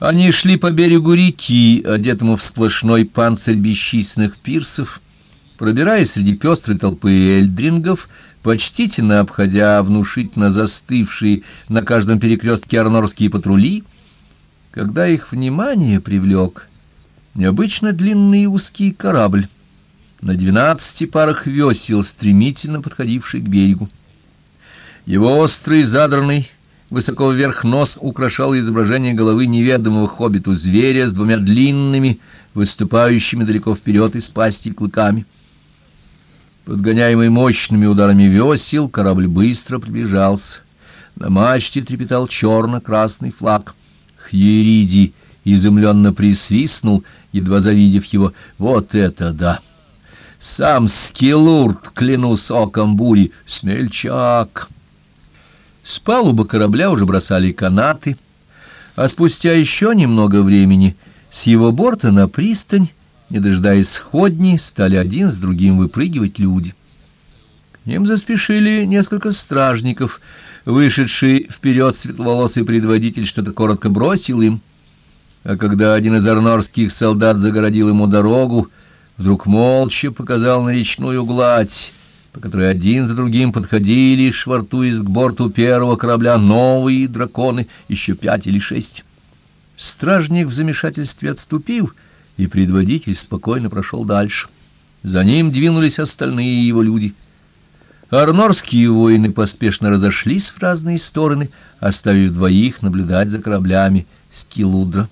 Они шли по берегу реки, одетому в сплошной панцирь бесчисленных пирсов, пробираясь среди пестрой толпы эльдрингов, почтительно обходя внушительно застывшие на каждом перекрестке арнорские патрули, когда их внимание привлек необычно длинный и узкий корабль на двенадцати парах весел, стремительно подходивший к берегу. Его острый, задранный, высоко вверх нос украшал изображение головы неведомого хоббиту зверя с двумя длинными, выступающими далеко вперед из пасти клыками. Подгоняемый мощными ударами весел, корабль быстро приближался. На мачте трепетал черно-красный флаг. Хьериди изумленно присвистнул, едва завидев его. «Вот это да!» Сам Скилурд, клянусь оком бури, смельчак. С палубы корабля уже бросали канаты, а спустя еще немного времени с его борта на пристань, не дожидаясь сходней, стали один с другим выпрыгивать люди. К ним заспешили несколько стражников, вышедший вперед светловолосый предводитель что-то коротко бросил им, а когда один из арнорских солдат загородил ему дорогу, вдруг молча показал на речную гладь, по которой один за другим подходили, швартуясь к борту первого корабля, новые драконы, еще пять или шесть. Стражник в замешательстве отступил, и предводитель спокойно прошел дальше. За ним двинулись остальные его люди. Арнорские воины поспешно разошлись в разные стороны, оставив двоих наблюдать за кораблями Скилудра.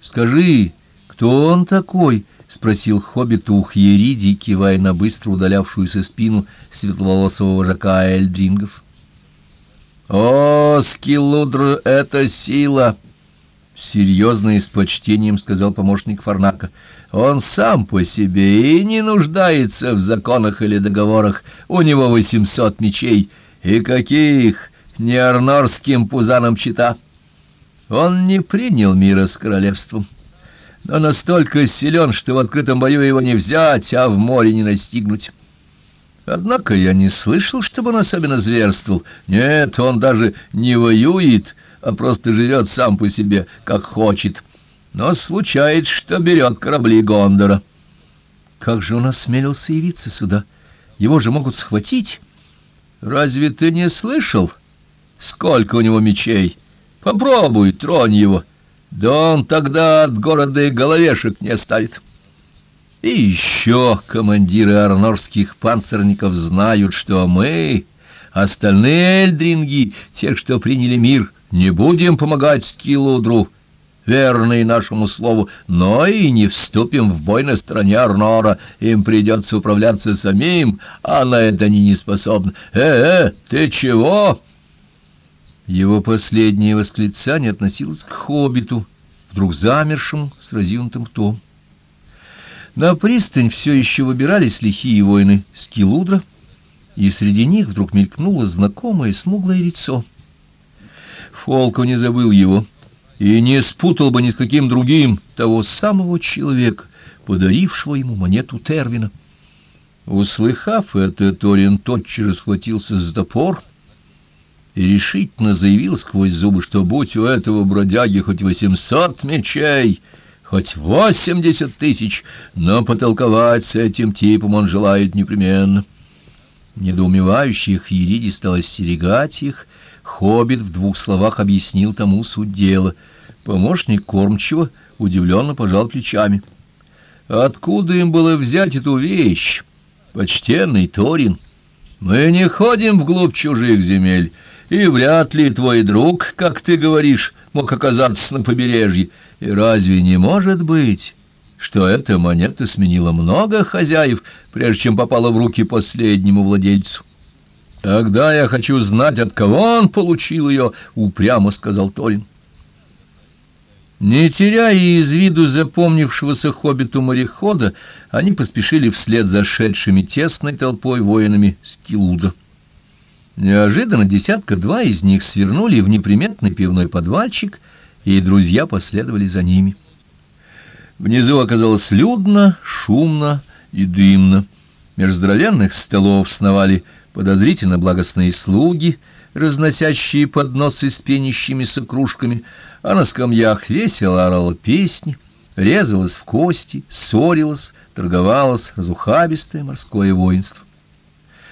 «Скажи, кто он такой?» — спросил хоббит у Хьериди, кивая на быстро удалявшуюся спину светловолосого вожака Эльдрингов. «О, Скилудр, это сила!» — серьезно и с почтением сказал помощник Фарнака. «Он сам по себе и не нуждается в законах или договорах. У него восемьсот мечей. И каких не арнорским пузанам чита!» Он не принял мира с королевством но настолько силен, что в открытом бою его не взять, а в море не настигнуть. Однако я не слышал, чтобы он особенно зверствовал. Нет, он даже не воюет, а просто живет сам по себе, как хочет. Но случается, что берет корабли Гондора. Как же он осмелился явиться сюда? Его же могут схватить. Разве ты не слышал, сколько у него мечей? Попробуй, тронь его. Да он тогда от города и головешек не оставит. И еще командиры арнорских панцирников знают, что мы, остальные эльдринги, те, что приняли мир, не будем помогать Скилудру, верные нашему слову, но и не вступим в бой на стороне Арнора. Им придется управляться самим, а на это они не способны. «Э-э, ты чего?» Его последнее восклицание относилось к хоббиту, вдруг замершему с разъюнутым ртом. На пристань все еще выбирались лихие воины Скилудра, и среди них вдруг мелькнуло знакомое смуглое лицо. Фолко не забыл его и не спутал бы ни с каким другим того самого человека, подарившего ему монету Тервина. Услыхав это, Торин тотчас схватился за топор — и решительно заявил сквозь зубы, что будь у этого бродяги хоть восемьсот мечей, хоть восемьдесят тысяч, но потолковать с этим типом он желает непременно. Недоумевающих Ериди стал остерегать их, Хоббит в двух словах объяснил тому суть дела. Помощник кормчего удивленно пожал плечами. Откуда им было взять эту вещь, почтенный Торин? Мы не ходим вглубь чужих земель, и вряд ли твой друг, как ты говоришь, мог оказаться на побережье. И разве не может быть, что эта монета сменила много хозяев, прежде чем попала в руки последнему владельцу? Тогда я хочу знать, от кого он получил ее, — упрямо сказал Торин. Не теряя из виду запомнившегося хоббиту морехода, они поспешили вслед за шедшими тесной толпой воинами Стилуда. Неожиданно десятка-два из них свернули в неприметный пивной подвальчик, и друзья последовали за ними. Внизу оказалось людно, шумно и дымно. Меж здоровенных столов сновали подозрительно благостные слуги, разносящие подносы с пенящимися кружками, а на скамьях весело орала песни, резалась в кости, ссорилась, торговалась разухабистое морское воинство.